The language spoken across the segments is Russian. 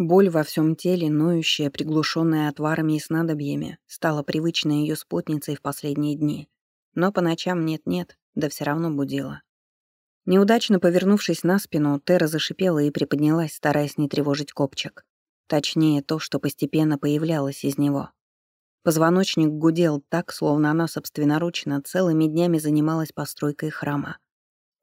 Боль во всем теле, ноющая, приглушенная отварами и снадобьями, стала привычной ее спутницей в последние дни. Но по ночам нет-нет, да все равно будила. Неудачно повернувшись на спину, Тера зашипела и приподнялась, стараясь не тревожить копчик. Точнее, то, что постепенно появлялось из него. Позвоночник гудел так, словно она собственноручно целыми днями занималась постройкой храма.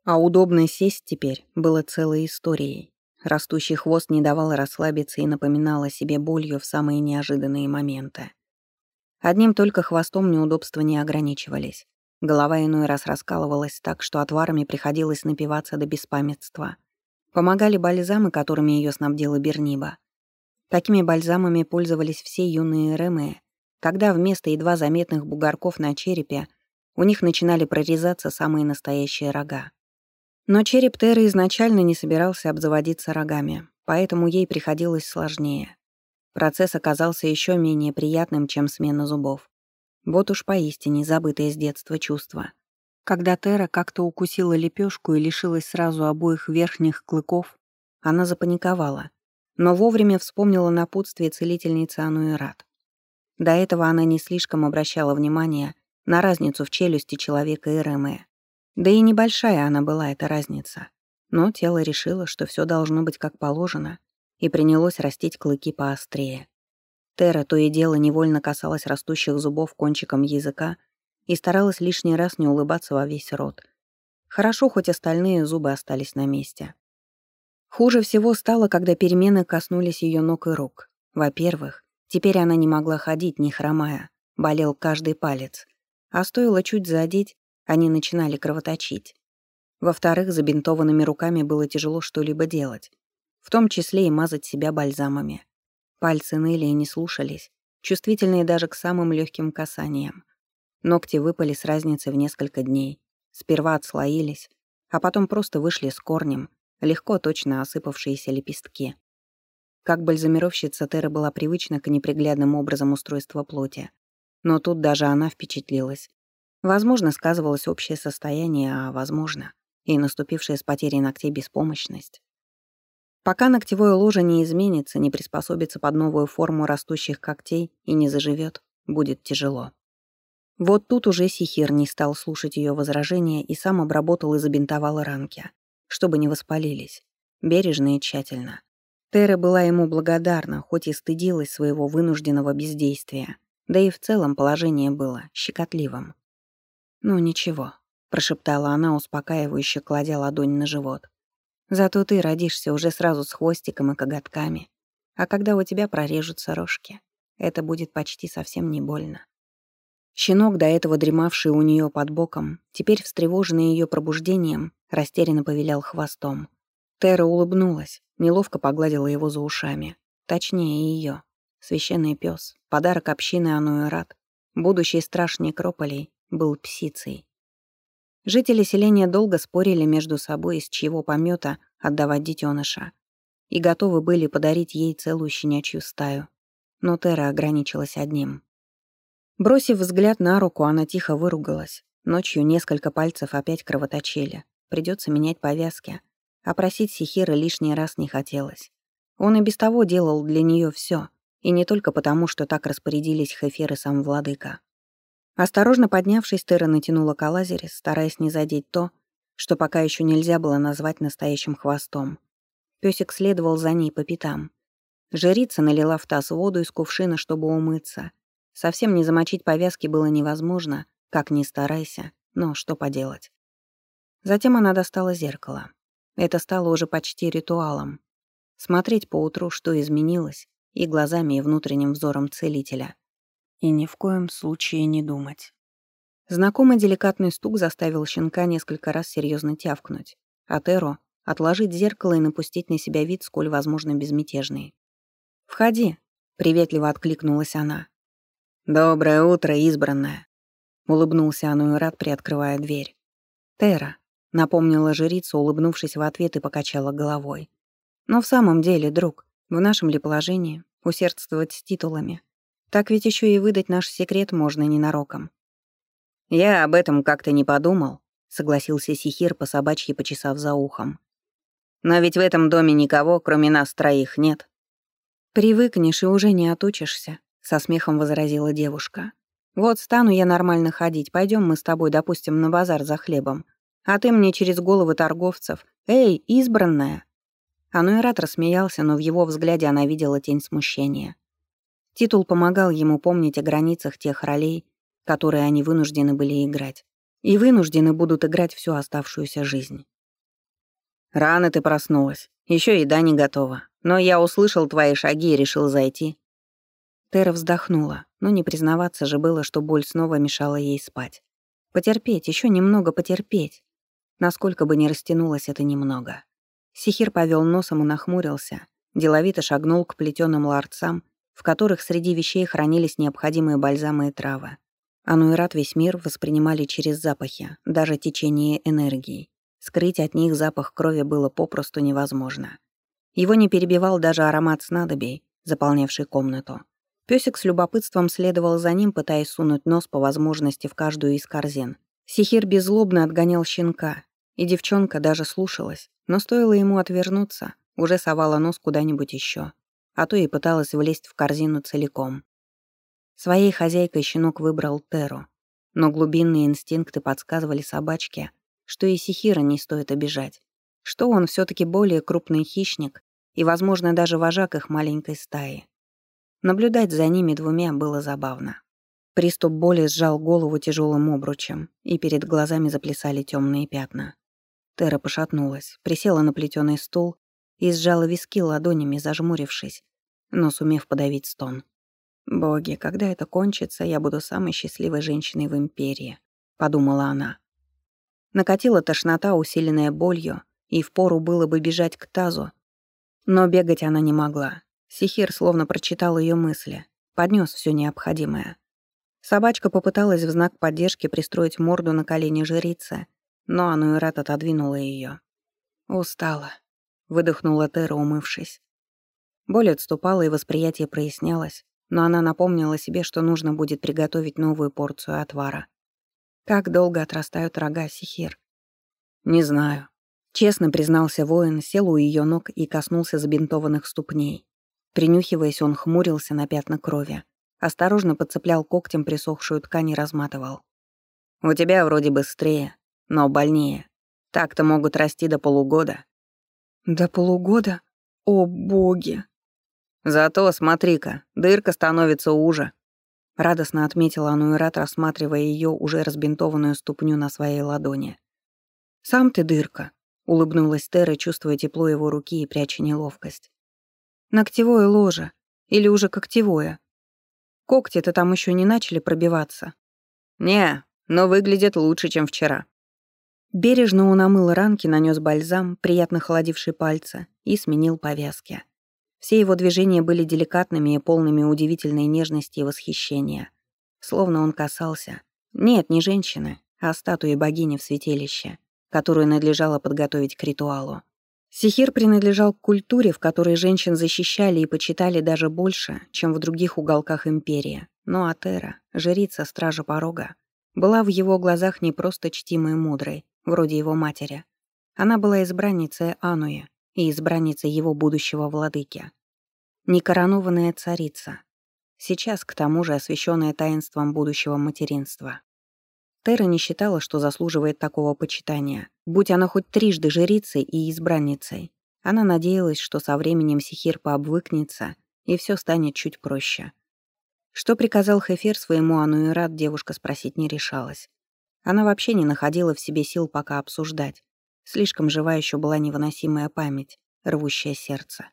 А удобно сесть теперь было целой историей. Растущий хвост не давал расслабиться и напоминал о себе болью в самые неожиданные моменты. Одним только хвостом неудобства не ограничивались. Голова иной раз раскалывалась так, что отварами приходилось напиваться до беспамятства. Помогали бальзамы, которыми ее снабдила Берниба. Такими бальзамами пользовались все юные ремы, когда вместо едва заметных бугорков на черепе у них начинали прорезаться самые настоящие рога. Но череп Теры изначально не собирался обзаводиться рогами, поэтому ей приходилось сложнее. Процесс оказался еще менее приятным, чем смена зубов. Вот уж поистине забытое с детства чувство. Когда Тера как-то укусила лепешку и лишилась сразу обоих верхних клыков, она запаниковала, но вовремя вспомнила напутствие целительницы Ануэрат. До этого она не слишком обращала внимание на разницу в челюсти человека и Ремея. Да и небольшая она была, эта разница. Но тело решило, что все должно быть как положено, и принялось растить клыки поострее. Тера то и дело невольно касалась растущих зубов кончиком языка и старалась лишний раз не улыбаться во весь рот. Хорошо, хоть остальные зубы остались на месте. Хуже всего стало, когда перемены коснулись ее ног и рук. Во-первых, теперь она не могла ходить, не хромая, болел каждый палец. А стоило чуть задеть, они начинали кровоточить. Во-вторых, забинтованными руками было тяжело что-либо делать, в том числе и мазать себя бальзамами. Пальцы ныли и не слушались, чувствительные даже к самым легким касаниям. Ногти выпали с разницей в несколько дней. Сперва отслоились, а потом просто вышли с корнем, легко точно осыпавшиеся лепестки. Как бальзамировщица Тера была привычна к неприглядным образом устройства плоти. Но тут даже она впечатлилась. Возможно, сказывалось общее состояние, а возможно, и наступившая с потерей ногтей беспомощность. Пока ногтевое ложе не изменится, не приспособится под новую форму растущих когтей и не заживет, будет тяжело. Вот тут уже Сихир не стал слушать ее возражения и сам обработал и забинтовал ранки, чтобы не воспалились, бережно и тщательно. Тера была ему благодарна, хоть и стыдилась своего вынужденного бездействия, да и в целом положение было щекотливым. «Ну ничего», — прошептала она, успокаивающе кладя ладонь на живот. «Зато ты родишься уже сразу с хвостиком и коготками. А когда у тебя прорежутся рожки, это будет почти совсем не больно». Щенок, до этого дремавший у нее под боком, теперь встревоженный ее пробуждением, растерянно повилял хвостом. Тера улыбнулась, неловко погладила его за ушами. Точнее, ее. Священный пес, подарок общины Ануэрат, будущий страж некрополей, был псицей. Жители селения долго спорили между собой, из чьего помета отдавать детеныша, и готовы были подарить ей целую щенячью стаю. Но Тера ограничилась одним. Бросив взгляд на руку, она тихо выругалась. Ночью несколько пальцев опять кровоточили. Придется менять повязки. А просить Сихира лишний раз не хотелось. Он и без того делал для нее все, и не только потому, что так распорядились Хефер и сам владыка. Осторожно поднявшись, Тера натянула калазерис, стараясь не задеть то, что пока еще нельзя было назвать настоящим хвостом. Песик следовал за ней по пятам. Жрица налила в таз воду из кувшина, чтобы умыться. Совсем не замочить повязки было невозможно, как ни старайся, но что поделать. Затем она достала зеркало. Это стало уже почти ритуалом. Смотреть поутру, что изменилось, и глазами, и внутренним взором целителя — и ни в коем случае не думать. Знакомый деликатный стук заставил щенка несколько раз серьезно тявкнуть, а Теро — отложить зеркало и напустить на себя вид, сколь возможно безмятежный. «Входи», — приветливо откликнулась она. «Доброе утро, избранная», — улыбнулся Ануэрат, приоткрывая дверь. «Тера», — напомнила жрица, улыбнувшись в ответ и покачала головой. «Но в самом деле, друг, в нашем ли положении усердствовать с титулами? Так ведь еще и выдать наш секрет можно ненароком. «Я об этом как-то не подумал», — согласился Сихир, по собачьи почесав за ухом. «Но ведь в этом доме никого, кроме нас троих, нет. «Привыкнешь и уже не отучишься», — со смехом возразила девушка. «Вот стану я нормально ходить, пойдем мы с тобой, допустим, на базар за хлебом. А ты мне через головы торговцев. Эй, избранная!» Ануэрат рассмеялся, но в его взгляде она видела тень смущения. Титул помогал ему помнить о границах тех ролей, которые они вынуждены были играть. И вынуждены будут играть всю оставшуюся жизнь. «Рано ты проснулась. Еще еда не готова. Но я услышал твои шаги и решил зайти». Тера вздохнула, но не признаваться же было, что боль снова мешала ей спать. Потерпеть, еще немного потерпеть. Насколько бы ни растянулось это немного. Сихир повел носом и нахмурился, деловито шагнул к плетеным ларцам, в которых среди вещей хранились необходимые бальзамы и травы. Ануэрат весь мир воспринимали через запахи, даже течение энергии. Скрыть от них запах крови было попросту невозможно. Его не перебивал даже аромат снадобий, заполнявший комнату. Пёсик с любопытством следовал за ним, пытаясь сунуть нос по возможности в каждую из корзин. Сихир беззлобно отгонял щенка, и девчонка даже слушалась, но стоило ему отвернуться, уже совала нос куда-нибудь еще, а то и пыталась влезть в корзину целиком. Своей хозяйкой щенок выбрал Теру, но глубинные инстинкты подсказывали собачке, что и Сихира не стоит обижать, что он все таки более крупный хищник и, возможно, даже вожак их маленькой стаи. Наблюдать за ними двумя было забавно. Приступ боли сжал голову тяжелым обручем, и перед глазами заплясали темные пятна. Тера пошатнулась, присела на плетеный стул и сжала виски ладонями, зажмурившись, но сумев подавить стон. «Боги, когда это кончится, я буду самой счастливой женщиной в Империи», — подумала она. Накатила тошнота, усиленная болью, и впору было бы бежать к тазу. Но бегать она не могла. Сихир словно прочитал ее мысли, поднес все необходимое. Собачка попыталась в знак поддержки пристроить морду на колени жрицы, но Ануэрат отодвинула ее. «Устала», — выдохнула Тера, умывшись. Боль отступала, и восприятие прояснялось, но она напомнила себе, что нужно будет приготовить новую порцию отвара. Как долго отрастают рога, Сихир? Не знаю. Честно признался воин, сел у ее ног и коснулся забинтованных ступней. Принюхиваясь, он хмурился на пятна крови. Осторожно подцеплял когтем присохшую ткань и разматывал. «У тебя вроде быстрее, но больнее. Так-то могут расти до полугода». «До полугода? О, боги!» «Зато, смотри-ка, дырка становится уже», — радостно отметила Ануэрат, рассматривая ее уже разбинтованную ступню на своей ладони. «Сам ты дырка», — улыбнулась Тера, чувствуя тепло его руки и пряча неловкость. «Ногтевое ложе. Или уже когтевое. Когти-то там еще не начали пробиваться». «Не, но выглядит лучше, чем вчера», Бережно он омыл ранки, нанес бальзам, приятно холодивший пальцы, и сменил повязки. Все его движения были деликатными и полными удивительной нежности и восхищения. Словно он касался... Нет, не женщины, а статуи богини в святилище, которую надлежало подготовить к ритуалу. Сихир принадлежал к культуре, в которой женщин защищали и почитали даже больше, чем в других уголках империи. Но Атера, жрица стража порога, была в его глазах не просто чтимой и мудрой, вроде его матери. Она была избранницей Ануя и избранницей его будущего владыки. Некоронованная царица. Сейчас, к тому же, освященная таинством будущего материнства. Тера не считала, что заслуживает такого почитания. Будь она хоть трижды жрицей и избранницей, она надеялась, что со временем Сихир пообвыкнется, и все станет чуть проще. Что приказал Хефер своему Ануэрат, девушка спросить не решалась. Она вообще не находила в себе сил пока обсуждать. Слишком жива еще была невыносимая память, рвущее сердце.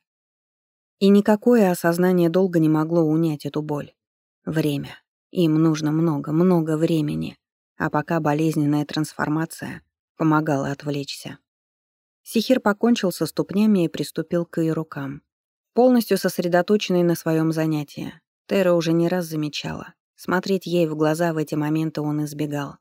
И никакое осознание долго не могло унять эту боль. Время. Им нужно много, много времени. А пока болезненная трансформация помогала отвлечься. Сихир покончил со ступнями и приступил к ее рукам. Полностью сосредоточенный на своем занятии, Тера уже не раз замечала. Смотреть ей в глаза в эти моменты он избегал.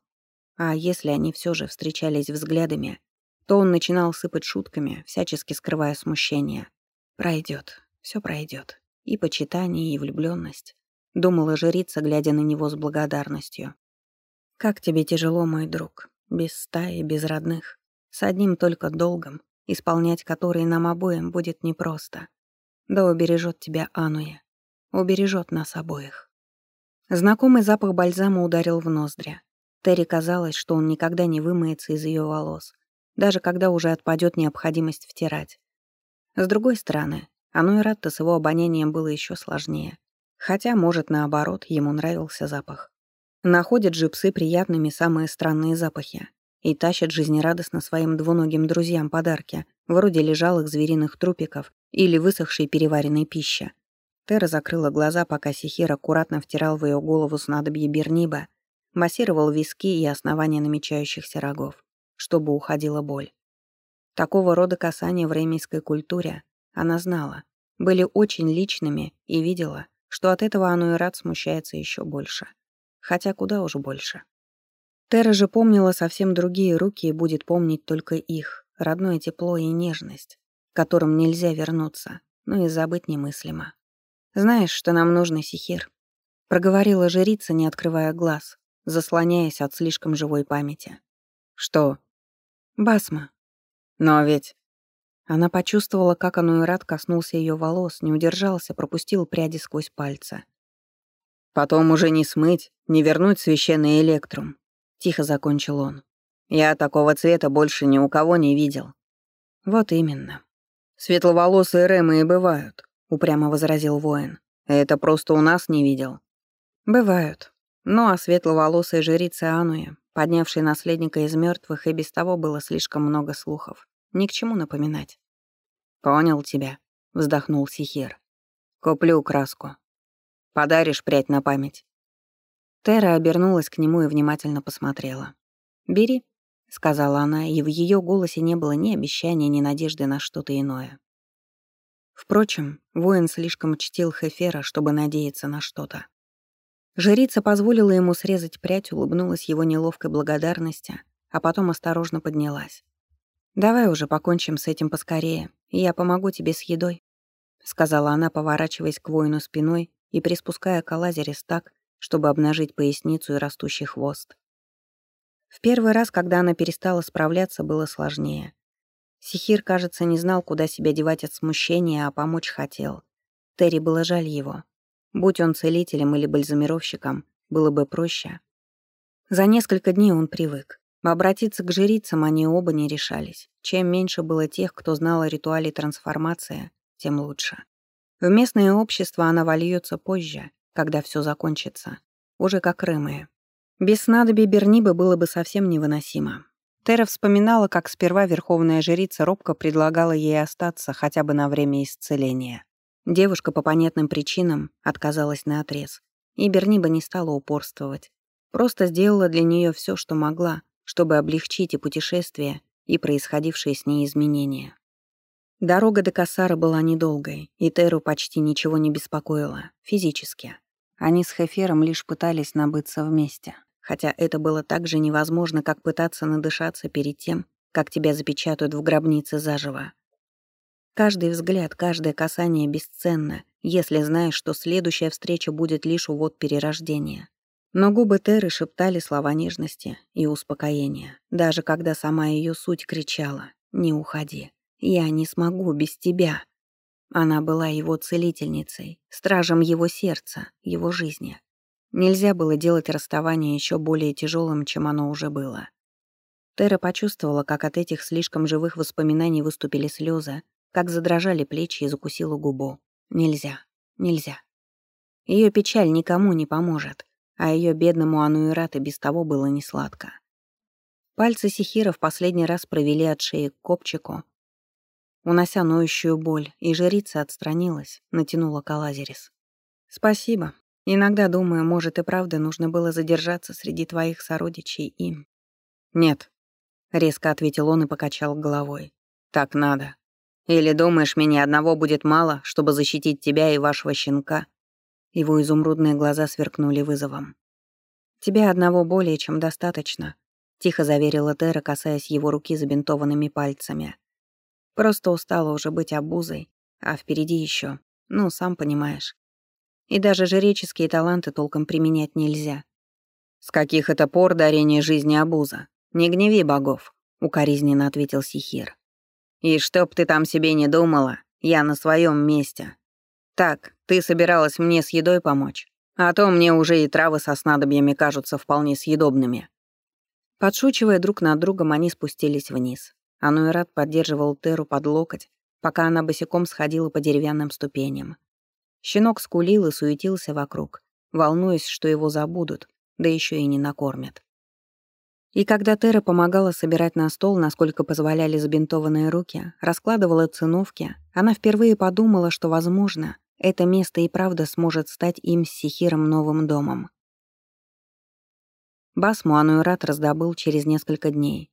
А если они все же встречались взглядами, то он начинал сыпать шутками, всячески скрывая смущение. Пройдет, все пройдет. И почитание, и влюбленность. Думала жрица, глядя на него с благодарностью. «Как тебе тяжело, мой друг, без стаи, без родных, с одним только долгом, исполнять который нам обоим будет непросто. Да убережет тебя Ануя. Убережет нас обоих. Знакомый запах бальзама ударил в ноздри. Терри казалось, что он никогда не вымоется из ее волос, даже когда уже отпадет необходимость втирать. С другой стороны, Ануэратто с его обонянием было еще сложнее. Хотя, может, наоборот, ему нравился запах. Находят же псы приятными самые странные запахи и тащат жизнерадостно своим двуногим друзьям подарки, вроде лежалых звериных трупиков или высохшей переваренной пищи. Тера закрыла глаза, пока Сихир аккуратно втирал в ее голову снадобье Берниба, массировал виски и основания намечающихся рогов, чтобы уходила боль. Такого рода касания в ремейской культуре, она знала, были очень личными и видела, что от этого Ануэрат смущается еще больше. Хотя куда уже больше. Тера же помнила совсем другие руки и будет помнить только их, родное тепло и нежность, к которым нельзя вернуться, но и забыть немыслимо. «Знаешь, что нам нужно, Сихир?» — проговорила жрица, не открывая глаз, заслоняясь от слишком живой памяти. «Что?» «Басма». «Но ведь...» Она почувствовала, как Ануэрат коснулся ее волос, не удержался, пропустил пряди сквозь пальцы. «Потом уже не смыть, не вернуть священный электрум», — тихо закончил он. «Я такого цвета больше ни у кого не видел». «Вот именно. Светловолосые Рэмы и бывают», — упрямо возразил воин. «Это просто у нас не видел». «Бывают. Ну а светловолосой жрице Ануя, поднявшей наследника из мертвых, и без того было слишком много слухов. Ни к чему напоминать. «Понял тебя», — вздохнул Сихир. «Куплю краску. Подаришь прядь на память». Тера обернулась к нему и внимательно посмотрела. «Бери», — сказала она, и в ее голосе не было ни обещания, ни надежды на что-то иное. Впрочем, воин слишком чтил Хефера, чтобы надеяться на что-то. Жрица позволила ему срезать прядь, улыбнулась его неловкой благодарности, а потом осторожно поднялась. «Давай уже покончим с этим поскорее, и я помогу тебе с едой», — сказала она, поворачиваясь к воину спиной и приспуская калазерис так, чтобы обнажить поясницу и растущий хвост. В первый раз, когда она перестала справляться, было сложнее. Сихир, кажется, не знал, куда себя девать от смущения, а помочь хотел. Терри было жаль его. Будь он целителем или бальзамировщиком, было бы проще. За несколько дней он привык. Обратиться к жрицам они оба не решались. Чем меньше было тех, кто знал о ритуале трансформации, тем лучше. В местное общество она вольется позже, когда все закончится. Уже как рымые. Без снадобий Бернибы было бы совсем невыносимо. Тера вспоминала, как сперва верховная жрица робко предлагала ей остаться хотя бы на время исцеления. Девушка по понятным причинам отказалась на отрез, и Берниба не стала упорствовать. Просто сделала для нее все, что могла, чтобы облегчить и путешествие, и происходившие с ней изменения. Дорога до Кассара была недолгой, и Теру почти ничего не беспокоило, физически. Они с Хефером лишь пытались набыться вместе, хотя это было так же невозможно, как пытаться надышаться перед тем, как тебя запечатают в гробнице заживо. Каждый взгляд, каждое касание бесценно, если знаешь, что следующая встреча будет лишь увод перерождения. Но губы Теры шептали слова нежности и успокоения, даже когда сама ее суть кричала «Не уходи, я не смогу без тебя». Она была его целительницей, стражем его сердца, его жизни. Нельзя было делать расставание еще более тяжелым, чем оно уже было. Тера почувствовала, как от этих слишком живых воспоминаний выступили слезы, как задрожали плечи и закусила губу. Нельзя, нельзя. Ее печаль никому не поможет а ее бедному Ануират без того было несладко. Пальцы Сихира в последний раз провели от шеи к копчику, унося ноющую боль, и жрица отстранилась, натянула калазерис. «Спасибо. Иногда, думаю, может, и правда нужно было задержаться среди твоих сородичей им». «Нет», — резко ответил он и покачал головой. «Так надо. Или думаешь, меня одного будет мало, чтобы защитить тебя и вашего щенка?» Его изумрудные глаза сверкнули вызовом. «Тебя одного более чем достаточно», — тихо заверила Тера, касаясь его руки забинтованными пальцами. «Просто устала уже быть обузой, а впереди еще, ну, сам понимаешь. И даже жреческие таланты толком применять нельзя». «С каких это пор дарение жизни обуза? Не гневи богов», — укоризненно ответил Сихир. «И чтоб ты там себе не думала, Я на своем месте. Так, ты собиралась мне с едой помочь, а то мне уже и травы со снадобьями кажутся вполне съедобными». Подшучивая друг над другом, они спустились вниз. Ануэрат поддерживал Теру под локоть, пока она босиком сходила по деревянным ступеням. Щенок скулил и суетился вокруг, волнуясь, что его забудут, да еще и не накормят. И когда Тера помогала собирать на стол, насколько позволяли забинтованные руки, раскладывала циновки, она впервые подумала, что, возможно, это место и правда сможет стать им с Сихиром новым домом. Басму Ануэрат раздобыл через несколько дней.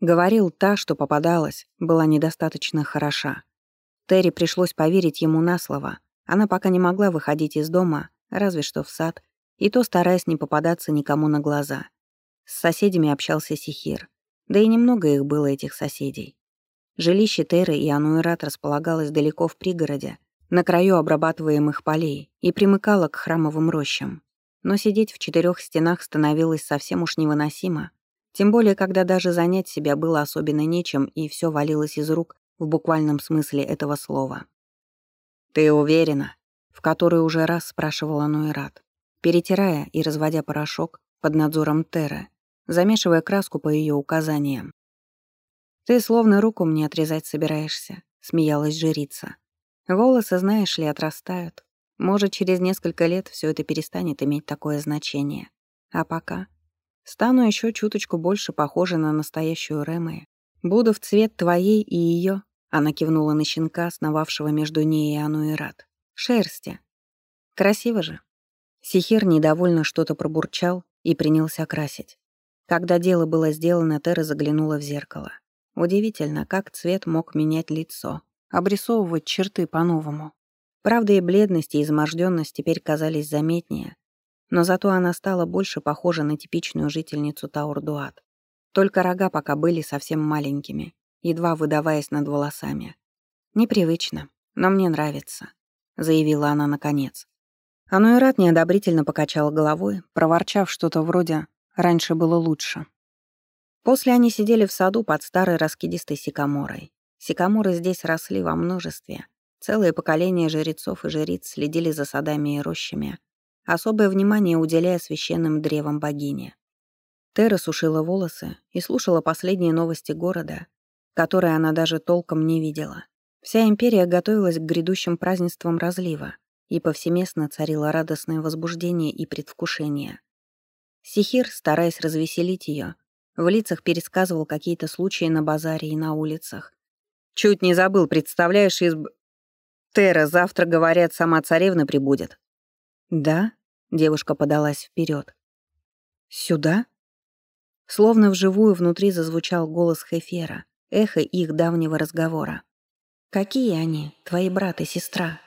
Говорил, та, что попадалась, была недостаточно хороша. Терри пришлось поверить ему на слово. Она пока не могла выходить из дома, разве что в сад, и то стараясь не попадаться никому на глаза. С соседями общался Сихир. Да и немного их было, этих соседей. Жилище Теры и Ануэрат располагалось далеко в пригороде, на краю обрабатываемых полей, и примыкало к храмовым рощам. Но сидеть в четырех стенах становилось совсем уж невыносимо, тем более, когда даже занять себя было особенно нечем, и все валилось из рук в буквальном смысле этого слова. «Ты уверена?» — в который уже раз спрашивала Нуэрат, перетирая и разводя порошок под надзором Теры, замешивая краску по ее указаниям. «Ты словно руку мне отрезать собираешься», — смеялась жрица. «Волосы, знаешь ли, отрастают. Может, через несколько лет все это перестанет иметь такое значение. А пока Стану еще чуточку больше похожа на настоящую Рэмэ. Буду в цвет твоей и ее. Она кивнула на щенка, сновавшего между ней и Ануэрат. Шерсти. Красиво же. Сихир недовольно что-то пробурчал и принялся красить. Когда дело было сделано, Тера заглянула в зеркало. Удивительно, как цвет мог менять лицо, обрисовывать черты по-новому. Правда, и бледность, и измождённость теперь казались заметнее, но зато она стала больше похожа на типичную жительницу Таурдуат. Только рога пока были совсем маленькими, едва выдаваясь над волосами. «Непривычно, но мне нравится», — заявила она наконец. Ануэрат неодобрительно покачал головой, проворчав что-то вроде «раньше было лучше». После они сидели в саду под старой раскидистой сикаморой. Сикаморы здесь росли во множестве. Целые поколения жрецов и жриц следили за садами и рощами, особое внимание уделяя священным древам богини. Тера сушила волосы и слушала последние новости города, которые она даже толком не видела. Вся империя готовилась к грядущим празднествам разлива, и повсеместно царило радостное возбуждение и предвкушение. Сихир, стараясь развеселить ее, в лицах пересказывал какие-то случаи на базаре и на улицах. «Чуть не забыл, представляешь, из...» «Тера, завтра, говорят, сама царевна прибудет. «Да?» — девушка подалась вперед. «Сюда?» Словно вживую внутри зазвучал голос Хефера, эхо их давнего разговора. «Какие они, твои брат и сестра?»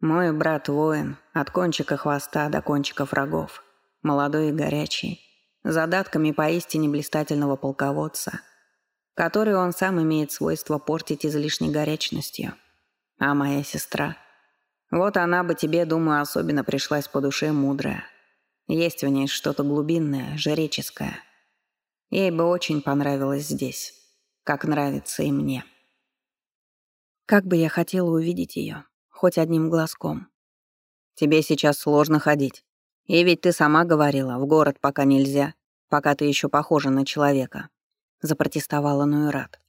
«Мой брат воин, от кончика хвоста до кончиков рогов, молодой и горячий, задатками поистине блистательного полководца, который он сам имеет свойство портить излишней горячностью. А моя сестра — вот она бы тебе, думаю, особенно пришлась по душе мудрая. Есть в ней что-то глубинное, жреческое. Ей бы очень понравилось здесь, как нравится и мне. Как бы я хотела увидеть ее, хоть одним глазком. Тебе сейчас сложно ходить. И ведь ты сама говорила, в город пока нельзя, пока ты еще похожа на человека. Запротестовала Нуэрат.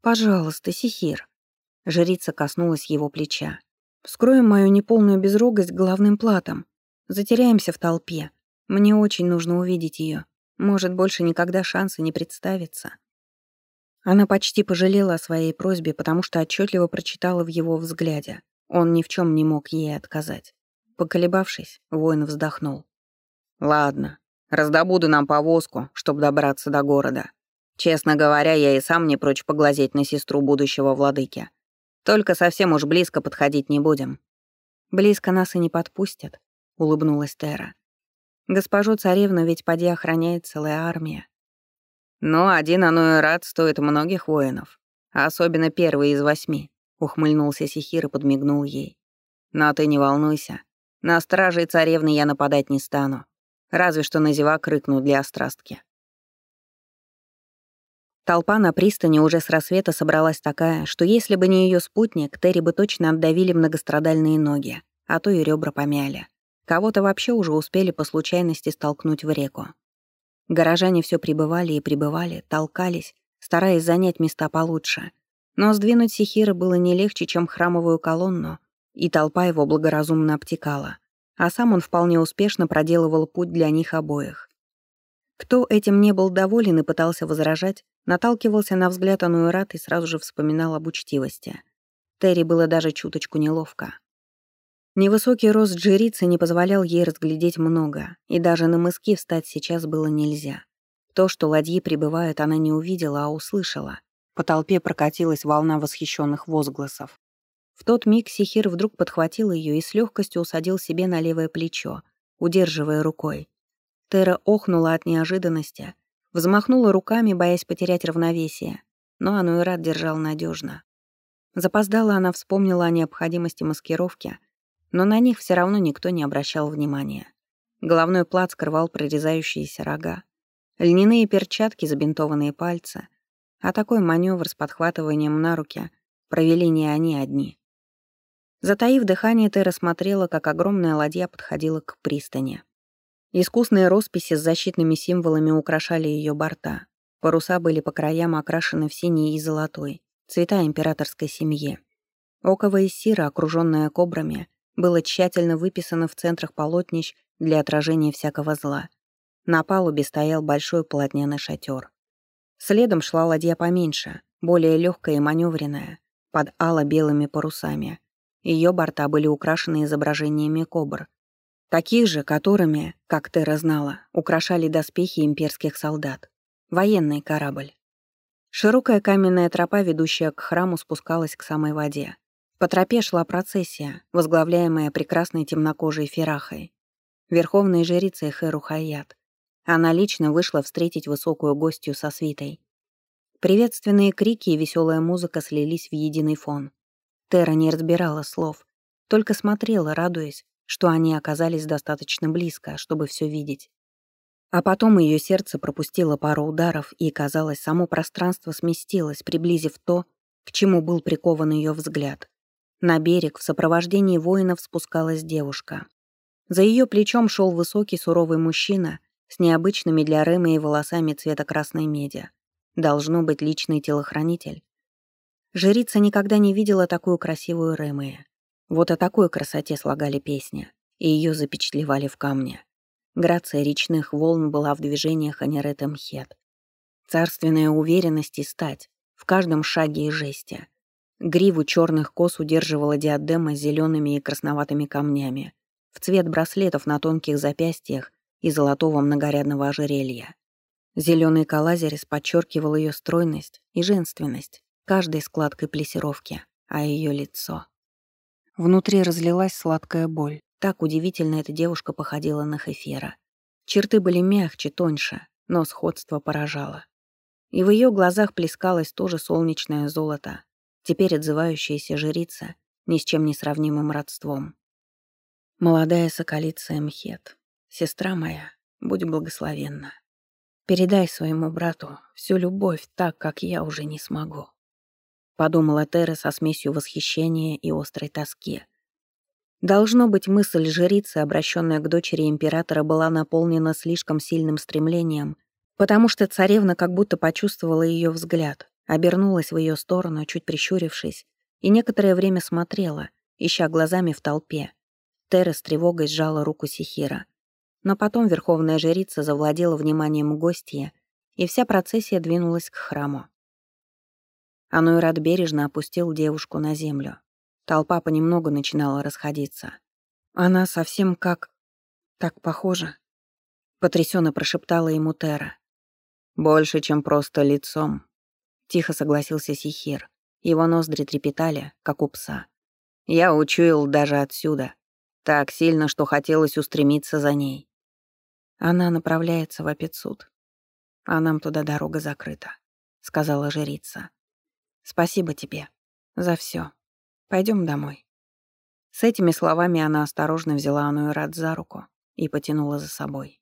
«Пожалуйста, Сихир». Жрица коснулась его плеча. Скроем мою неполную безрогость главным платом. Затеряемся в толпе. Мне очень нужно увидеть ее. Может, больше никогда шанса не представится. Она почти пожалела о своей просьбе, потому что отчетливо прочитала в его взгляде. Он ни в чем не мог ей отказать. Поколебавшись, воин вздохнул. «Ладно, раздобуду нам повозку, чтобы добраться до города. Честно говоря, я и сам не прочь поглазеть на сестру будущего владыки. Только совсем уж близко подходить не будем. Близко нас и не подпустят, улыбнулась Тера. Госпожу царевну ведь поди охраняет целая армия. Но один Ануэрат стоит многих воинов, особенно первый из восьми, ухмыльнулся Сихир и подмигнул ей. Но ты не волнуйся. На стражей царевны я нападать не стану. Разве что на зевак рыкну для острастки. Толпа на пристани уже с рассвета собралась такая, что если бы не ее спутник, Терри бы точно отдавили многострадальные ноги, а то и ребра помяли. Кого-то вообще уже успели по случайности столкнуть в реку. Горожане все прибывали и прибывали, толкались, стараясь занять места получше. Но сдвинуть Сихира было не легче, чем храмовую колонну, и толпа его благоразумно обтекала. А сам он вполне успешно проделывал путь для них обоих. Кто этим не был доволен и пытался возражать, наталкивался на взгляд Ануэрат и сразу же вспоминал об учтивости. Терри было даже чуточку неловко. Невысокий рост жрицы не позволял ей разглядеть много, и даже на мыски встать сейчас было нельзя. То, что ладьи прибывают, она не увидела, а услышала. По толпе прокатилась волна восхищенных возгласов. В тот миг Сихир вдруг подхватил ее и с легкостью усадил себе на левое плечо, удерживая рукой. Тера охнула от неожиданности, взмахнула руками, боясь потерять равновесие, но Ануэрат держал надежно. Запоздала она вспомнила о необходимости маскировки, но на них все равно никто не обращал внимания. Головной плат скрывал прорезающиеся рога, льняные перчатки, забинтованные пальцы, а такой маневр с подхватыванием на руки провели не они одни. Затаив дыхание, Тера смотрела, как огромная ладья подходила к пристани. Искусные росписи с защитными символами украшали ее борта. Паруса были по краям окрашены в синий и золотой, цвета императорской семьи. Оково из сира, окруженное кобрами, было тщательно выписано в центрах полотнищ для отражения всякого зла. На палубе стоял большой полотняный шатер. Следом шла ладья поменьше, более легкая и маневренная, под ало-белыми парусами. Ее борта были украшены изображениями кобр, Таких же, которыми, как Тера знала, украшали доспехи имперских солдат. Военный корабль. Широкая каменная тропа, ведущая к храму, спускалась к самой воде. По тропе шла процессия, возглавляемая прекрасной темнокожей Ферахой, верховной жрицей Хэру Хаят. Она лично вышла встретить высокую гостью со свитой. Приветственные крики и веселая музыка слились в единый фон. Тера не разбирала слов, только смотрела, радуясь, что они оказались достаточно близко, чтобы все видеть. А потом ее сердце пропустило пару ударов, и, казалось, само пространство сместилось, приблизив то, к чему был прикован ее взгляд. На берег в сопровождении воинов спускалась девушка. За ее плечом шел высокий суровый мужчина с необычными для Рэмы волосами цвета красной меди. Должно быть личный телохранитель. Жрица никогда не видела такую красивую Рэмы. Вот о такой красоте слагали песни, и ее запечатлевали в камне. Грация речных волн была в движениях Анерета Мхет. Царственная уверенность и стать в каждом шаге и жесте. Гриву черных кос удерживала диадема с зелеными и красноватыми камнями, в цвет браслетов на тонких запястьях и золотого многорядного ожерелья. Зеленый калазерис подчеркивал ее стройность и женственность каждой складкой плесировки, а ее лицо — Внутри разлилась сладкая боль. Так удивительно эта девушка походила на Хефера. Черты были мягче, тоньше, но сходство поражало. И в ее глазах плескалось тоже солнечное золото, теперь отзывающаяся жрица ни с чем не сравнимым родством. Молодая соколица Мхет, сестра моя, будь благословенна. Передай своему брату всю любовь так, как я уже не смогу подумала Тера со смесью восхищения и острой тоски. Должно быть, мысль жрицы, обращенная к дочери императора, была наполнена слишком сильным стремлением, потому что царевна как будто почувствовала ее взгляд, обернулась в ее сторону, чуть прищурившись, и некоторое время смотрела, ища глазами в толпе. Тера с тревогой сжала руку Сихира. Но потом верховная жрица завладела вниманием гостья, и вся процессия двинулась к храму. Ануэрат бережно опустил девушку на землю. Толпа понемногу начинала расходиться. Она совсем как... так похожа. Потрясенно прошептала ему Тера. «Больше, чем просто лицом», — тихо согласился Сихир. Его ноздри трепетали, как у пса. Я учуял даже отсюда. Так сильно, что хотелось устремиться за ней. Она направляется в Апицуд. А нам туда дорога закрыта, — сказала жрица. Спасибо тебе за все. Пойдем домой». С этими словами она осторожно взяла Ануэрат за руку и потянула за собой.